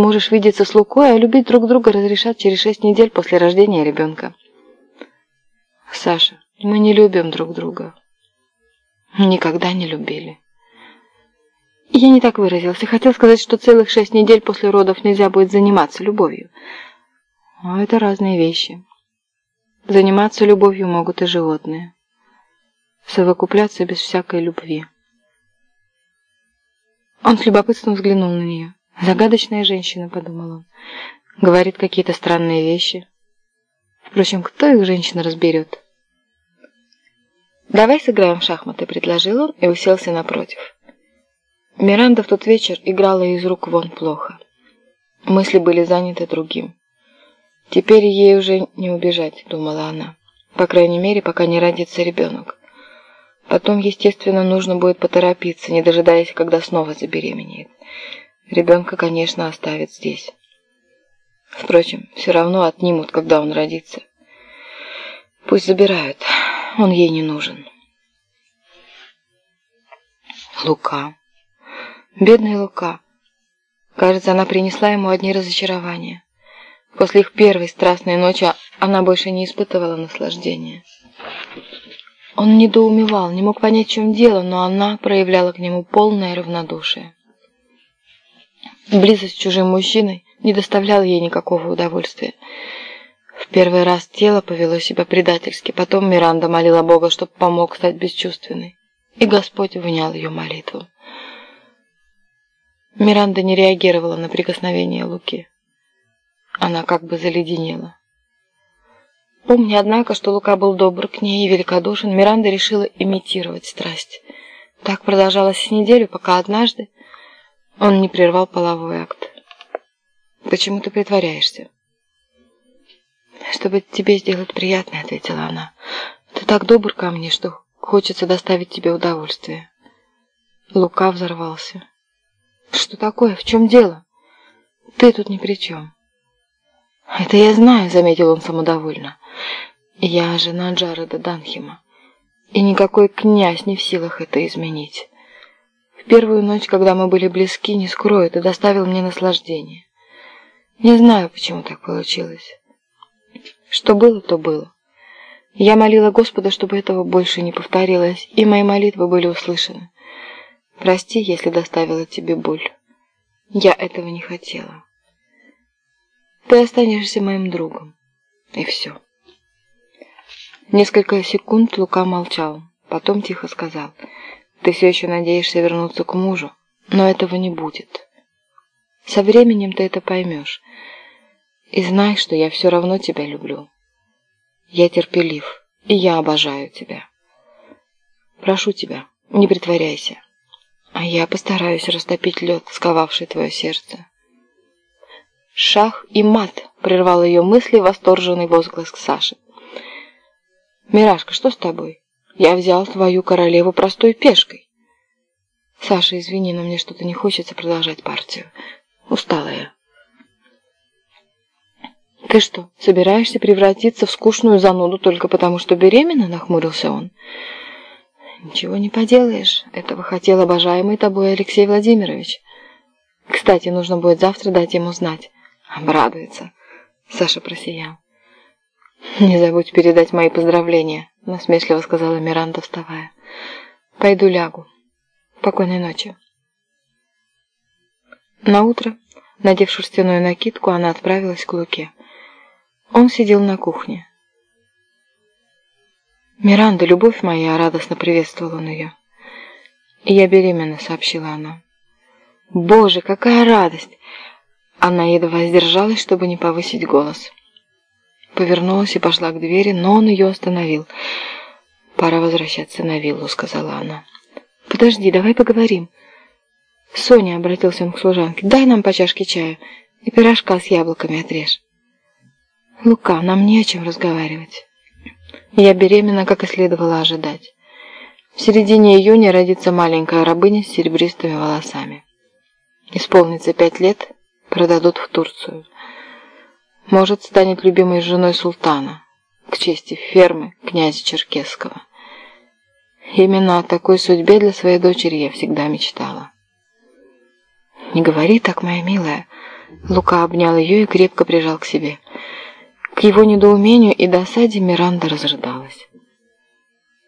сможешь видеться с Лукой, а любить друг друга разрешат через шесть недель после рождения ребенка. Саша, мы не любим друг друга. Никогда не любили. Я не так выразился. Хотел сказать, что целых шесть недель после родов нельзя будет заниматься любовью. А это разные вещи. Заниматься любовью могут и животные. Совокупляться без всякой любви. Он с любопытством взглянул на нее. Загадочная женщина, подумал он. Говорит какие-то странные вещи. Впрочем, кто их женщина разберет? «Давай сыграем в шахматы», — предложил он и уселся напротив. Миранда в тот вечер играла из рук вон плохо. Мысли были заняты другим. «Теперь ей уже не убежать», — думала она. «По крайней мере, пока не родится ребенок. Потом, естественно, нужно будет поторопиться, не дожидаясь, когда снова забеременеет. Ребенка, конечно, оставят здесь. Впрочем, все равно отнимут, когда он родится. Пусть забирают, он ей не нужен». Лука. Бедный Лука. Кажется, она принесла ему одни разочарования. После их первой страстной ночи она больше не испытывала наслаждения. Он недоумевал, не мог понять, в чем дело, но она проявляла к нему полное равнодушие. Близость с чужим мужчиной не доставляла ей никакого удовольствия. В первый раз тело повело себя предательски, потом Миранда молила Бога, чтобы помог стать бесчувственной, и Господь внял ее молитву. Миранда не реагировала на прикосновение Луки. Она как бы заледенела. Помня, однако, что Лука был добр к ней и великодушен, Миранда решила имитировать страсть. Так продолжалось неделю, пока однажды он не прервал половой акт. «Почему ты притворяешься?» «Чтобы тебе сделать приятное», — ответила она. «Ты так добр ко мне, что хочется доставить тебе удовольствие». Лука взорвался. «Что такое? В чем дело?» «Ты тут ни при чем». «Это я знаю», — заметил он самодовольно. «Я жена Джареда Данхима, и никакой князь не в силах это изменить. В первую ночь, когда мы были близки, не скрою, ты доставил мне наслаждение. Не знаю, почему так получилось. Что было, то было. Я молила Господа, чтобы этого больше не повторилось, и мои молитвы были услышаны. Прости, если доставила тебе боль. Я этого не хотела. Ты останешься моим другом. И все. Несколько секунд Лука молчал, потом тихо сказал. Ты все еще надеешься вернуться к мужу, но этого не будет. Со временем ты это поймешь. И знай, что я все равно тебя люблю. Я терпелив, и я обожаю тебя. Прошу тебя, не притворяйся. А я постараюсь растопить лед, сковавший твое сердце. Шах и мат прервал ее мысли восторженный возглас к Саше. «Мирашка, что с тобой? Я взял твою королеву простой пешкой». «Саша, извини, но мне что-то не хочется продолжать партию. Устала я». «Ты что, собираешься превратиться в скучную зануду только потому, что беременна?» – нахмурился он. «Ничего не поделаешь. Этого хотел обожаемый тобой Алексей Владимирович. Кстати, нужно будет завтра дать ему знать. Обрадуется». Саша просиял. «Не забудь передать мои поздравления», — насмешливо сказала Миранда, вставая. «Пойду лягу. Покойной ночи». На утро, надев шерстяную накидку, она отправилась к Луке. Он сидел на кухне. «Миранда, любовь моя!» — радостно приветствовал он ее. «Я беременна», — сообщила она. «Боже, какая радость!» Она едва сдержалась, чтобы не повысить голос. Повернулась и пошла к двери, но он ее остановил. «Пора возвращаться на виллу», — сказала она. «Подожди, давай поговорим». «Соня», — обратился он к служанке, — «дай нам по чашке чая и пирожка с яблоками отрежь». «Лука, нам не о чем разговаривать». Я беременна, как и следовало ожидать. В середине июня родится маленькая рабыня с серебристыми волосами. Исполнится пять лет, продадут в Турцию. Может, станет любимой женой султана, к чести фермы князя Черкесского. Именно о такой судьбе для своей дочери я всегда мечтала. «Не говори так, моя милая», Лука обнял ее и крепко прижал к себе. К его недоумению и досаде Миранда разрыдалась.